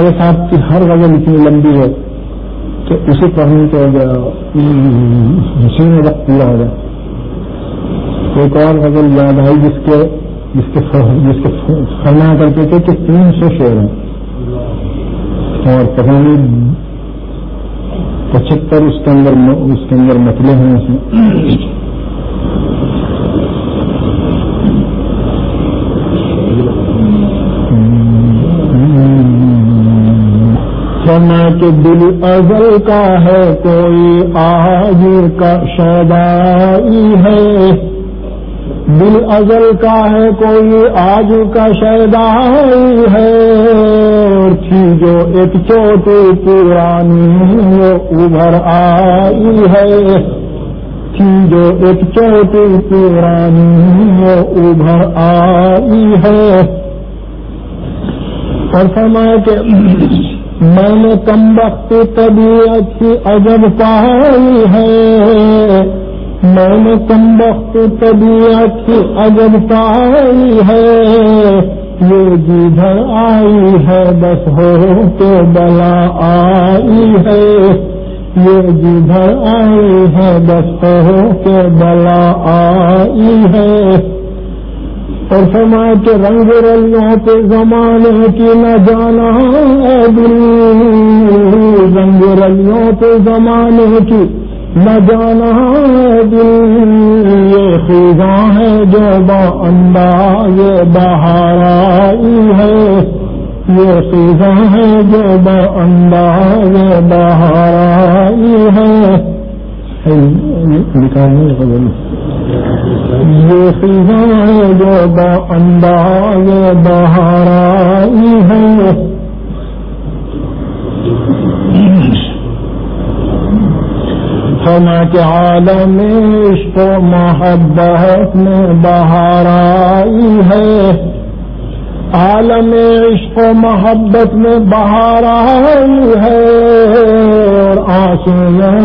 تمہارے ساتھ کی ہر غزل اتنی لمبی ہے کہ اسے پڑھنے کے اسی میں وقت پورا ہو جائے۔ ایک اور غزل یاد آئی جس کے جس کے جس کے فرما کرتے تھے کہ تین سو شعر ہیں۔ اور پہلے پچہتر اس کے اندر اس کے اندر متلے ہیں اس میں۔ کے دل ازل کا ہے، کوئی آج کا شیدائی ہے۔ دل ازل کا ہے، کوئی آج کا شیدائی ہے۔ تھی جو ایک چوٹ پرانی ابھر آئی ہے۔ تھی جو ایک چوٹ پرانی ابھر آئی ہے۔ اور فرمایا کہ کم وقت طبیعت کی عجب پائی ہے۔ میں نے کم وقت طبیعت کی عجب پائی ہے۔ یہ جدھر آئی ہے، بس ہو کے بلا آئی ہے۔ یہ جدھر آئی ہے، بس ہو کے بلا آئی ہے۔ اور فرمائے کہ رنگ رلیوں کے زمانے کی نہ جانا دل۔ رنگ رلیوں کے زمانے کی نہ جانا دل۔ یہ خیزاں ہے جو با انداز بہار آئی ہے۔ یہ خیزاں ہے جو با انداز بہار آئی ہے نکالنے یہ فضائیں جو با انداز بہار آئی ہے سنا کے عالم عشق و محبت میں بہار آئی ہے عالم عشق و محبت میں بہار آئی ہے۔ اور آنسو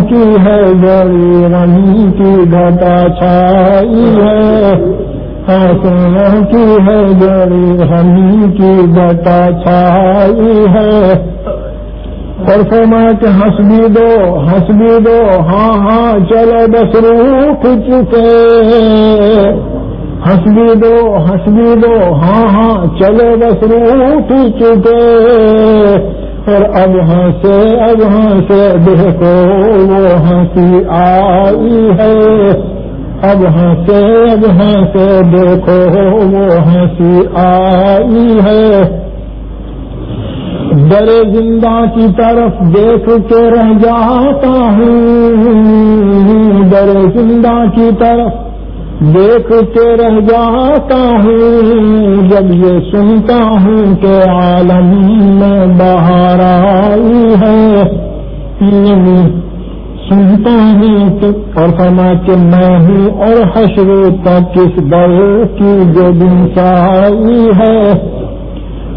کی ہے گری غم کی گھٹا چھائی ہے۔ آنسو کی ہے گری غم کی گھٹا چھائی ہے۔ اور فرما کہ ہنس بھی دو ہنس بھی دو۔ ہاں ہاں چلو بس روح چکے۔ ہنس بھی دو ہنس بھی دو۔ ہاں ہاں چلے بس روٹ چکے۔ اور اب ہاں ہنسے اب ہاں ہنسے دیکھو وہ ہاں ہنسی آئی ہے۔ اب ہنسے اب ہنسے دیکھو وہ ہنسی آئی ہے۔ ڈرے زندہ کی طرف دیکھ کے رہ جاتا ہوں۔ ڈرے زندہ کی طرف دیکھ کے رہ جاتا ہوں، جب یہ سنتا ہوں کہ عالم میں بہار آئی ہے۔ یعنی سنتا ہوں اور فرما کہ میں ہوں اور حشر تک کس بل کی جو دن سائی ہے۔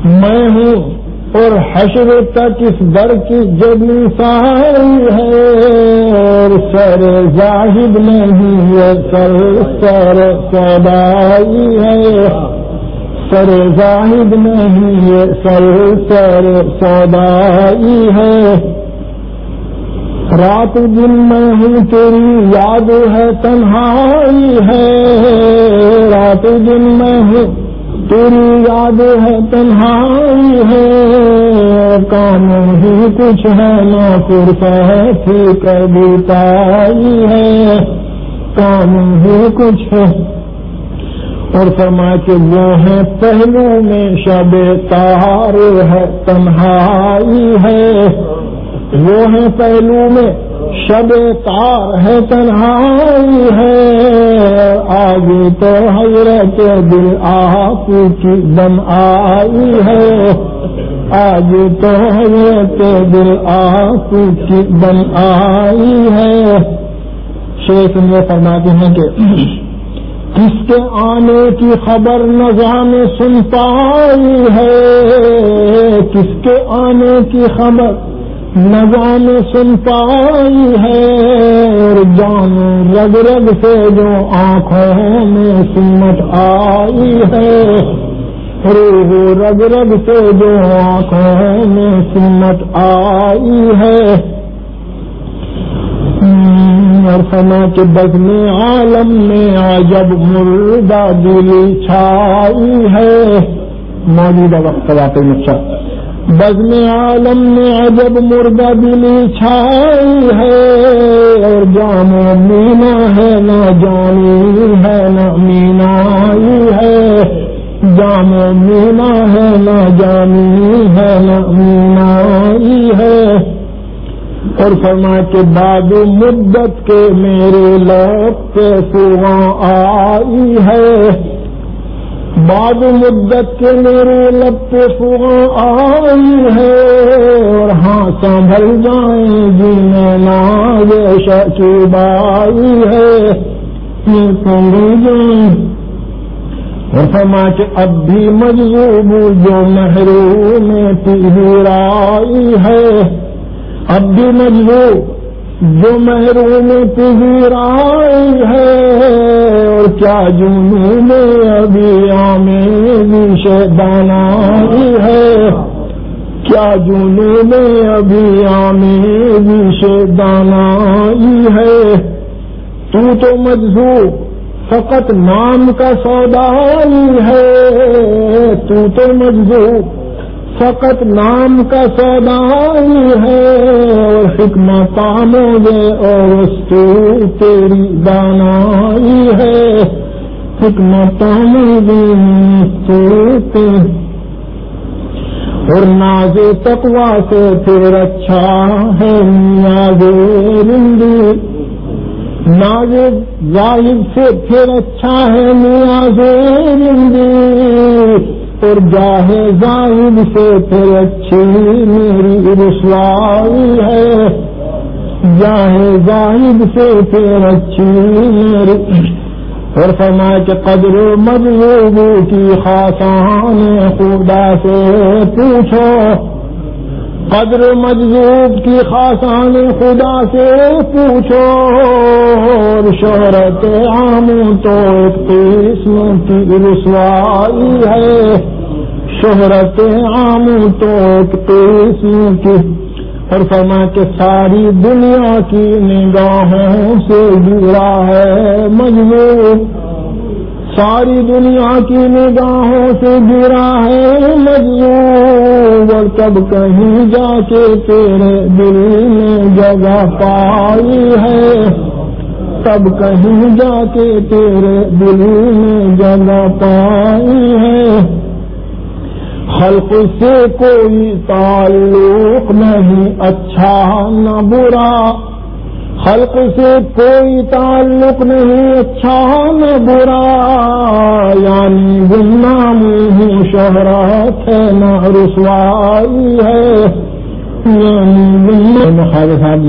میں ہوں اور حشر تک اس در کی جب ساری ہے، اور سر ظاہد نہیں ہے، سر سر سدائی ہے۔ سر ظاہد نہیں ہے، سر سر سدائی ہے۔ رات دن میں ہوں تیری یاد ہے، تنہائی ہے۔ رات دن میں ہوں تیری یاد ہے، تنہائی ہے۔ کام ہی کچھ ہے نہ تھی کبھی تائی ہے۔ کام ہی کچھ ہے۔ اور فرما کے وہ ہے پہلو میں شب تار ہے، تنہائی ہے۔ وہ ہے پہلو میں شب تار ہے، تنہائی ہے۔ آج تو حضرت دل آپ کی بن آئی ہے۔ آج تو دل آپ کی بن آئی ہے۔ شیخ میں فرماتے ہیں کہ کس کے آنے کی خبر نظام سن پائی ہے۔ کس کے آنے کی خبر نظام سن پائی ہے۔ اور جان رگ رگ سے جو آنکھوں میں سمت آئی ہے۔ روح رگ رگ سے جو آنکھوں میں سنت آئی ہے۔ اور سما کے بز میں عالم میں عجب مردہ دلی چھائی ہے۔ موجودہ وقت واقعی میں بز میں عالم میں عجب مردہ دلی چھائی ہے۔ اور جام مینا ہے، نہ جانی ہے، نہ مینا ہے۔ جام مینا ہے، نہ جانی ہے، نہ مینا ہے۔ اور فرما کے بعد مدت کے میرے لوگ کے سواں آئی ہے۔ بعد مدت کے میرے لب پہ سواں آئی ہے۔ اور ہاں سنبھل جائیں جی میں ناز کی بائی ہے۔ سنبھل جائیں۔ اور فرما کے اب بھی مجذوب جو محروم تیرائی ہے، اب بھی مجبور جو محروم پذیر ہے۔ اور کیا جنو میں ابھی آمین شدانائی ہے؟ کیا جنو میں ابھی آمین شدانائی ہے؟ تو تو مجھور فقط نام کا سودائی ہے، تو تو مجھور فقط نام کا سودائی ہے، اور حکمت کاموں گے اور تو تیری دانائی ہے۔ حکمہ حکمت تو اور ناز تقوا سے پھر اچھا ہے نیاز رندی۔ ناز ظاہر سے پھر اچھا ہے نیاز رندی اور جاہے زاہد سے پھر اچھی میری رسوائی ہے۔ جاہے زاہد سے پھر اچھی میری اور فرما کے قدر مجلوب کی خاصان خدا سے پوچھو۔ قدر مجلوب کی خاصان خدا سے پوچھو اور شہرت عام تو قسم کی رسوائی ہے۔ شہرت عام تو قسم کی۔ اور فرما کے ساری دنیا کی نگاہوں سے جڑا ہے مجبور ساری دنیا کی نگاہوں سے گرا ہے مجبور اور کب کہیں جا کے تیرے دل میں جگہ پائی ہے۔ تب کہیں جا کے تیرے دل میں جگہ پائی ہے۔ خلق سے کوئی تعلق نہیں اچھا نہ برا۔ خلق سے کوئی تعلق نہیں اچھا نہ برا یعنی گمنام ہوں شہرات ہے نہ رسوائی ہے یعنی صاحب